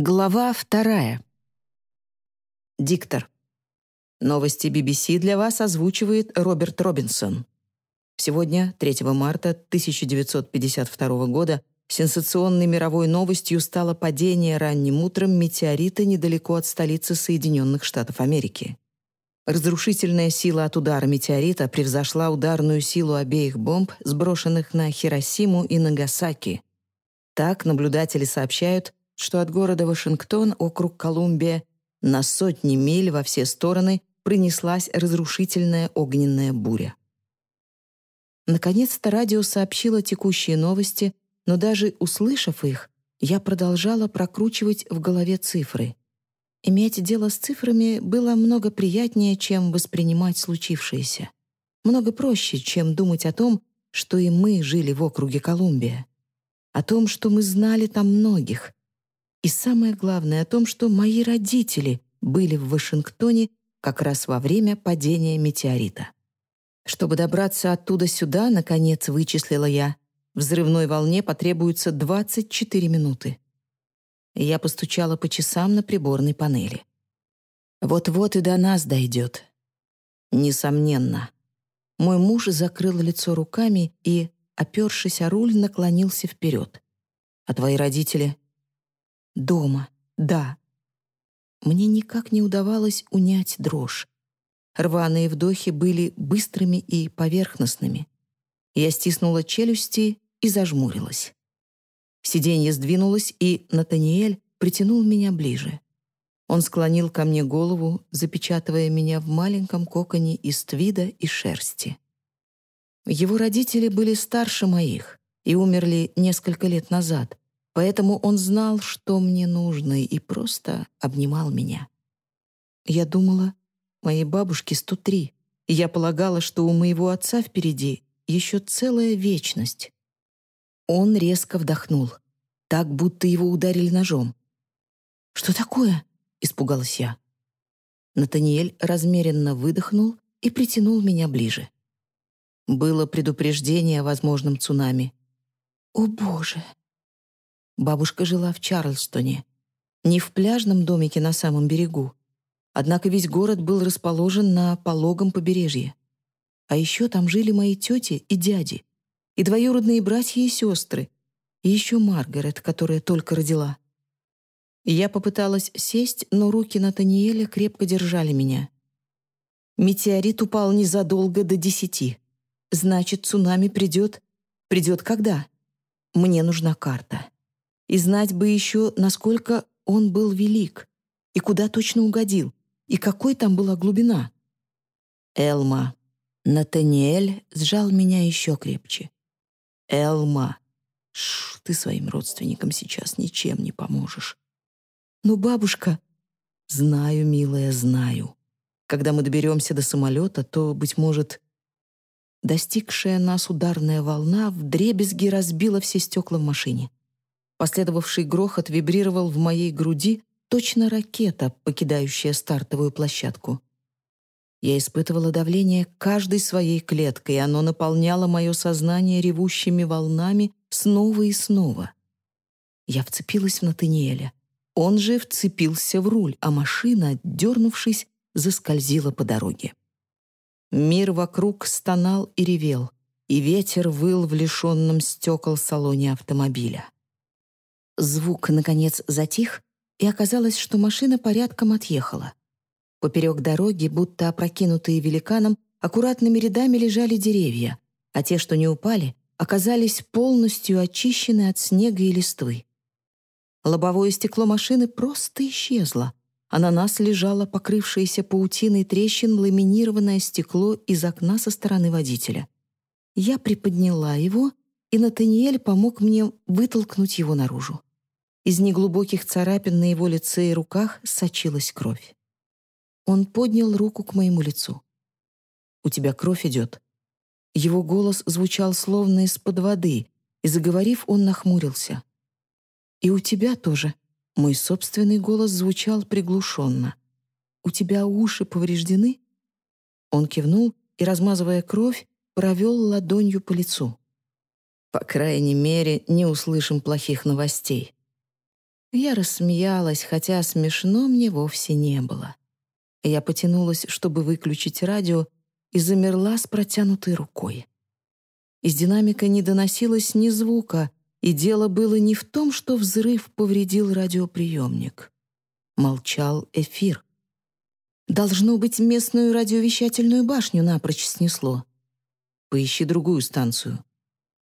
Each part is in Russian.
Глава вторая. Диктор. Новости BBC для вас озвучивает Роберт Робинсон. Сегодня, 3 марта 1952 года, сенсационной мировой новостью стало падение ранним утром метеорита недалеко от столицы Соединенных Штатов Америки. Разрушительная сила от удара метеорита превзошла ударную силу обеих бомб, сброшенных на Хиросиму и Нагасаки. Так наблюдатели сообщают, что от города Вашингтон, округ Колумбия, на сотни миль во все стороны пронеслась разрушительная огненная буря. Наконец-то радио сообщило текущие новости, но даже услышав их, я продолжала прокручивать в голове цифры. Иметь дело с цифрами было много приятнее, чем воспринимать случившееся. Много проще, чем думать о том, что и мы жили в округе Колумбия. О том, что мы знали там многих, и самое главное о том, что мои родители были в Вашингтоне как раз во время падения метеорита. Чтобы добраться оттуда сюда, наконец вычислила я, взрывной волне потребуется 24 минуты. Я постучала по часам на приборной панели. Вот-вот и до нас дойдет. Несомненно. Мой муж закрыл лицо руками и, опершись о руль, наклонился вперед. А твои родители Дома, да. Мне никак не удавалось унять дрожь. Рваные вдохи были быстрыми и поверхностными. Я стиснула челюсти и зажмурилась. Сиденье сдвинулось, и Натаниэль притянул меня ближе. Он склонил ко мне голову, запечатывая меня в маленьком коконе из твида и шерсти. Его родители были старше моих и умерли несколько лет назад, Поэтому он знал, что мне нужно, и просто обнимал меня. Я думала, моей бабушке 103, и я полагала, что у моего отца впереди еще целая вечность. Он резко вдохнул, так, будто его ударили ножом. «Что такое?» — испугалась я. Натаниэль размеренно выдохнул и притянул меня ближе. Было предупреждение о возможном цунами. «О, Боже!» Бабушка жила в Чарльстоне, не в пляжном домике на самом берегу. Однако весь город был расположен на пологом побережье. А еще там жили мои тети и дяди, и двоюродные братья и сестры, и еще Маргарет, которая только родила. Я попыталась сесть, но руки Натаниэля крепко держали меня. Метеорит упал незадолго до десяти. Значит, цунами придет... Придет когда? Мне нужна карта. И знать бы еще, насколько он был велик, и куда точно угодил, и какой там была глубина. Элма. Натаниэль сжал меня еще крепче. Элма. Ш, ты своим родственникам сейчас ничем не поможешь. Ну, бабушка... Знаю, милая, знаю. Когда мы доберемся до самолета, то, быть может... Достигшая нас ударная волна вдребезги разбила все стекла в машине. Последовавший грохот вибрировал в моей груди, точно ракета, покидающая стартовую площадку. Я испытывала давление каждой своей клеткой, оно наполняло мое сознание ревущими волнами снова и снова. Я вцепилась в Натаниэля. Он же вцепился в руль, а машина, дернувшись, заскользила по дороге. Мир вокруг стонал и ревел, и ветер выл в лишенном стекол салоне автомобиля. Звук, наконец, затих, и оказалось, что машина порядком отъехала. Поперек дороги, будто опрокинутые великаном, аккуратными рядами лежали деревья, а те, что не упали, оказались полностью очищены от снега и листвы. Лобовое стекло машины просто исчезло, а на нас лежало покрывшееся паутиной трещин ламинированное стекло из окна со стороны водителя. Я приподняла его, и Натаниэль помог мне вытолкнуть его наружу. Из неглубоких царапин на его лице и руках сочилась кровь. Он поднял руку к моему лицу. «У тебя кровь идет». Его голос звучал словно из-под воды, и, заговорив, он нахмурился. «И у тебя тоже». Мой собственный голос звучал приглушенно. «У тебя уши повреждены?» Он кивнул и, размазывая кровь, провел ладонью по лицу. «По крайней мере, не услышим плохих новостей». Я рассмеялась, хотя смешно мне вовсе не было. Я потянулась, чтобы выключить радио, и замерла с протянутой рукой. Из динамика не доносилось ни звука, и дело было не в том, что взрыв повредил радиоприемник. Молчал эфир. Должно быть, местную радиовещательную башню напрочь снесло. Поищи другую станцию.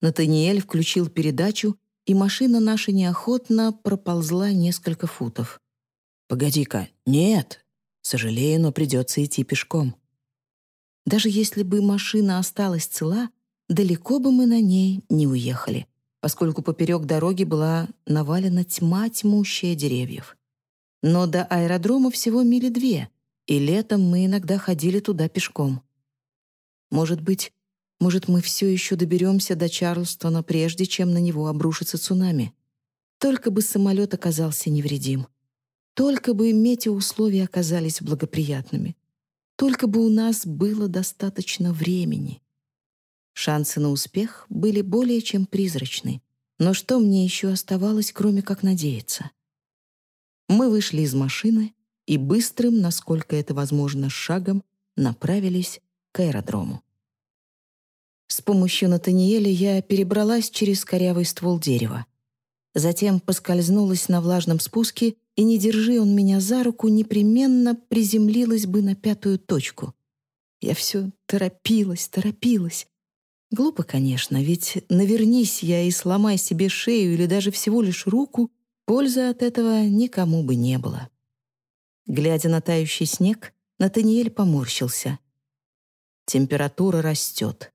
Натаниэль включил передачу, и машина наша неохотно проползла несколько футов. «Погоди-ка, нет!» Сожалею, но придется идти пешком. Даже если бы машина осталась цела, далеко бы мы на ней не уехали, поскольку поперек дороги была навалена тьма тьмущая деревьев. Но до аэродрома всего мили две, и летом мы иногда ходили туда пешком. Может быть, может, мы все еще доберемся до Чарльстона, прежде чем на него обрушится цунами. Только бы самолет оказался невредим. Только бы метеоусловия оказались благоприятными. Только бы у нас было достаточно времени. Шансы на успех были более чем призрачны. Но что мне еще оставалось, кроме как надеяться? Мы вышли из машины и быстрым, насколько это возможно, шагом направились к аэродрому. С помощью Натаниэля я перебралась через корявый ствол дерева. Затем поскользнулась на влажном спуске и не держи он меня за руку, непременно приземлилась бы на пятую точку. Я все торопилась, торопилась. Глупо, конечно, ведь навернись я и сломай себе шею или даже всего лишь руку, пользы от этого никому бы не было. Глядя на тающий снег, Натаниэль поморщился. Температура растет.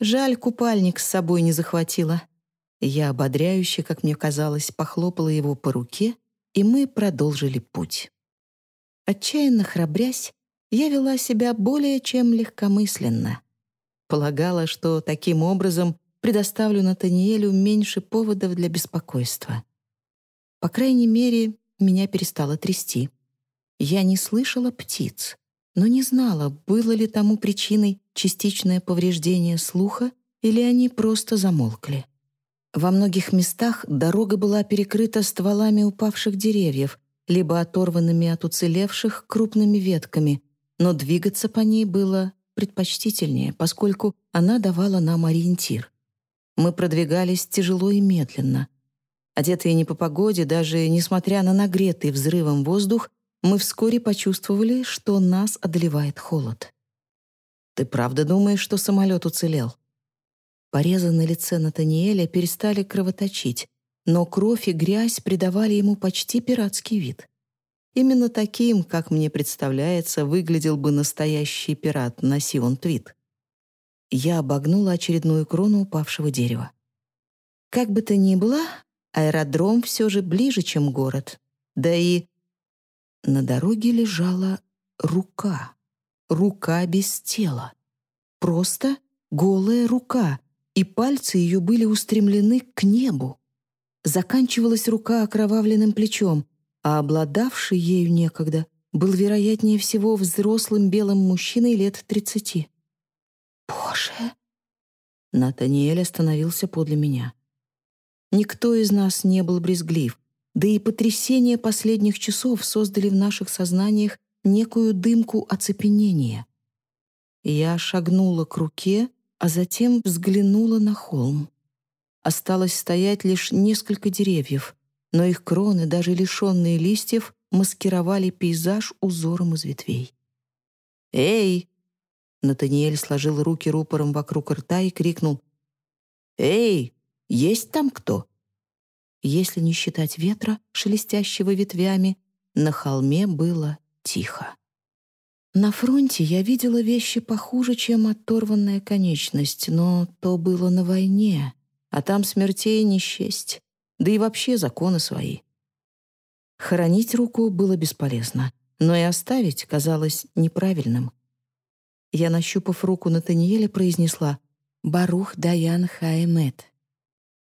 Жаль, купальник с собой не захватила. Я ободряюще, как мне казалось, похлопала его по руке и мы продолжили путь. Отчаянно храбрясь, я вела себя более чем легкомысленно. Полагала, что таким образом предоставлю Натаниэлю меньше поводов для беспокойства. По крайней мере, меня перестало трясти. Я не слышала птиц, но не знала, было ли тому причиной частичное повреждение слуха или они просто замолкли. Во многих местах дорога была перекрыта стволами упавших деревьев, либо оторванными от уцелевших крупными ветками, но двигаться по ней было предпочтительнее, поскольку она давала нам ориентир. Мы продвигались тяжело и медленно. Одетые не по погоде, даже несмотря на нагретый взрывом воздух, мы вскоре почувствовали, что нас одолевает холод. «Ты правда думаешь, что самолет уцелел?» Порезы на лице Натаниэля перестали кровоточить, но кровь и грязь придавали ему почти пиратский вид. Именно таким, как мне представляется, выглядел бы настоящий пират на Сион-Твит. Я обогнула очередную крону упавшего дерева. Как бы то ни было, аэродром все же ближе, чем город. Да и на дороге лежала рука. Рука без тела. Просто голая рука, и пальцы ее были устремлены к небу. Заканчивалась рука окровавленным плечом, а обладавший ею некогда был, вероятнее всего, взрослым белым мужчиной лет тридцати. «Боже!» Натаниэль остановился подле меня. Никто из нас не был брезглив, да и потрясения последних часов создали в наших сознаниях некую дымку оцепенения. Я шагнула к руке, а затем взглянула на холм. Осталось стоять лишь несколько деревьев, но их кроны, даже лишенные листьев, маскировали пейзаж узором из ветвей. «Эй!» Натаниэль сложил руки рупором вокруг рта и крикнул. «Эй, есть там кто?» Если не считать ветра, шелестящего ветвями, на холме было тихо. На фронте я видела вещи похуже, чем оторванная конечность, но то было на войне, а там смертей не счесть, да и вообще законы свои. Хоронить руку было бесполезно, но и оставить казалось неправильным. Я, нащупав руку Натаниэля, произнесла «Барух Даян Хаэмет».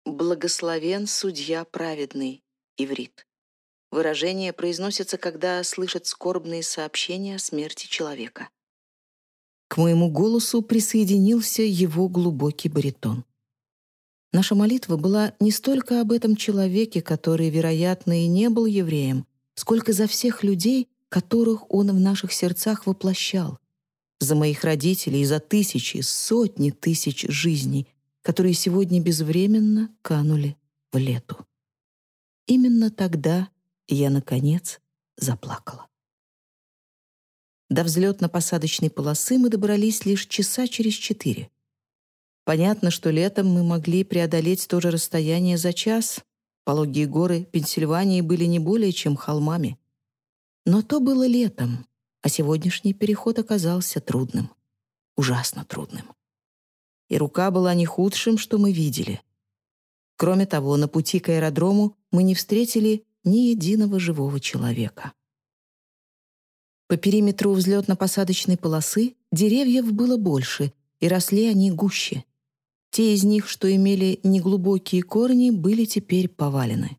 «Благословен судья праведный», иврит. Выражение произносится, когда слышат скорбные сообщения о смерти человека. К моему голосу присоединился его глубокий баритон. Наша молитва была не столько об этом человеке, который, вероятно, и не был евреем, сколько за всех людей, которых он в наших сердцах воплощал. За моих родителей и за тысячи, сотни тысяч жизней, которые сегодня безвременно канули в лету. Именно тогда я, наконец, заплакала. До взлетно-посадочной полосы мы добрались лишь часа через четыре. Понятно, что летом мы могли преодолеть то же расстояние за час. Пологие горы Пенсильвании были не более чем холмами. Но то было летом, а сегодняшний переход оказался трудным. Ужасно трудным. И рука была не худшим, что мы видели. Кроме того, на пути к аэродрому мы не встретили ни единого живого человека. По периметру взлетно-посадочной полосы деревьев было больше, и росли они гуще. Те из них, что имели неглубокие корни, были теперь повалены.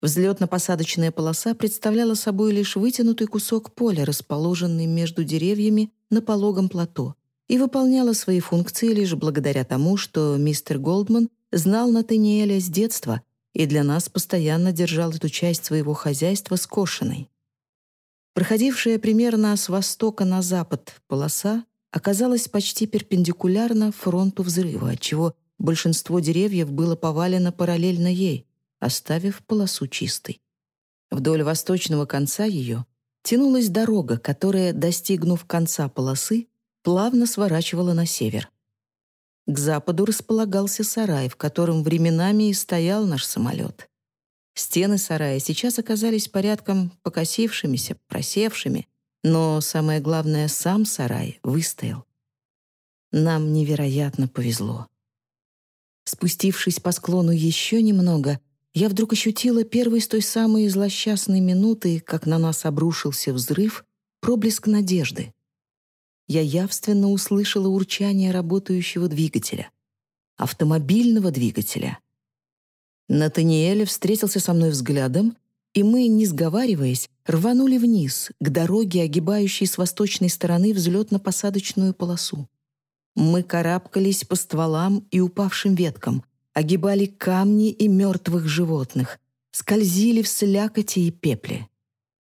Взлетно-посадочная полоса представляла собой лишь вытянутый кусок поля, расположенный между деревьями на пологом плато, и выполняла свои функции лишь благодаря тому, что мистер Голдман знал Натаниэля с детства и для нас постоянно держал эту часть своего хозяйства скошенной. Проходившая примерно с востока на запад полоса оказалась почти перпендикулярна фронту взрыва, отчего большинство деревьев было повалено параллельно ей, оставив полосу чистой. Вдоль восточного конца ее тянулась дорога, которая, достигнув конца полосы, плавно сворачивала на север. К западу располагался сарай, в котором временами и стоял наш самолет. Стены сарая сейчас оказались порядком покосившимися, просевшими, но самое главное, сам сарай выстоял. Нам невероятно повезло. Спустившись по склону еще немного, я вдруг ощутила первый с той самой злосчастной минуты, как на нас обрушился взрыв, проблеск надежды. Я явственно услышала урчание работающего двигателя. Автомобильного двигателя. Натаниэль встретился со мной взглядом, и мы, не сговариваясь, рванули вниз, к дороге, огибающей с восточной стороны взлетно-посадочную полосу. Мы карабкались по стволам и упавшим веткам, огибали камни и мертвых животных, скользили в слякоти и пепле.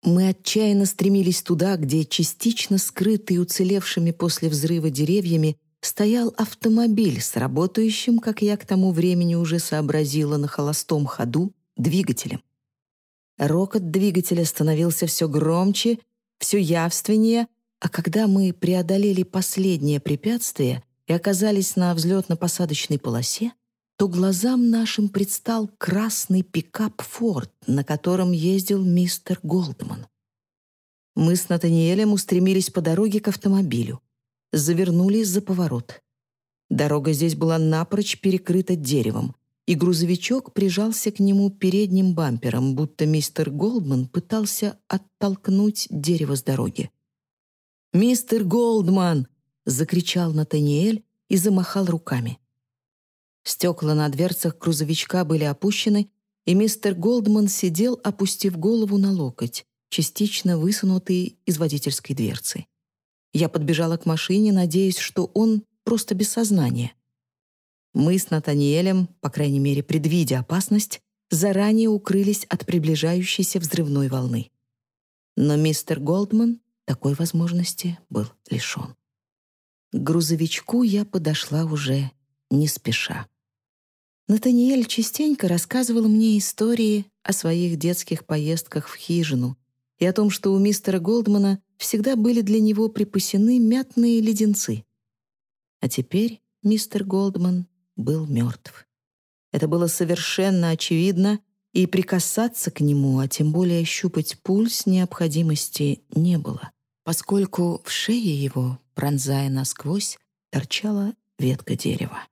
Мы отчаянно стремились туда, где, частично скрытый уцелевшими после взрыва деревьями, стоял автомобиль с работающим, как я к тому времени уже сообразила на холостом ходу, двигателем. Рокот двигателя становился все громче, все явственнее, а когда мы преодолели последнее препятствие и оказались на взлетно-посадочной полосе, то глазам нашим предстал красный пикап «Форд», на котором ездил мистер Голдман. Мы с Натаниэлем устремились по дороге к автомобилю завернули за поворот. Дорога здесь была напрочь перекрыта деревом, и грузовичок прижался к нему передним бампером, будто мистер Голдман пытался оттолкнуть дерево с дороги. «Мистер Голдман!» — закричал Натаниэль и замахал руками. Стекла на дверцах грузовичка были опущены, и мистер Голдман сидел, опустив голову на локоть, частично высунутый из водительской дверцы. Я подбежала к машине, надеясь, что он просто без сознания. Мы с Натаниэлем, по крайней мере, предвидя опасность, заранее укрылись от приближающейся взрывной волны. Но мистер Голдман такой возможности был лишен. К грузовичку я подошла уже не спеша. Натаниэль частенько рассказывал мне истории о своих детских поездках в хижину и о том, что у мистера Голдмана всегда были для него припасены мятные леденцы. А теперь мистер Голдман был мертв. Это было совершенно очевидно, и прикасаться к нему, а тем более щупать пульс, необходимости не было, поскольку в шее его, пронзая насквозь, торчала ветка дерева.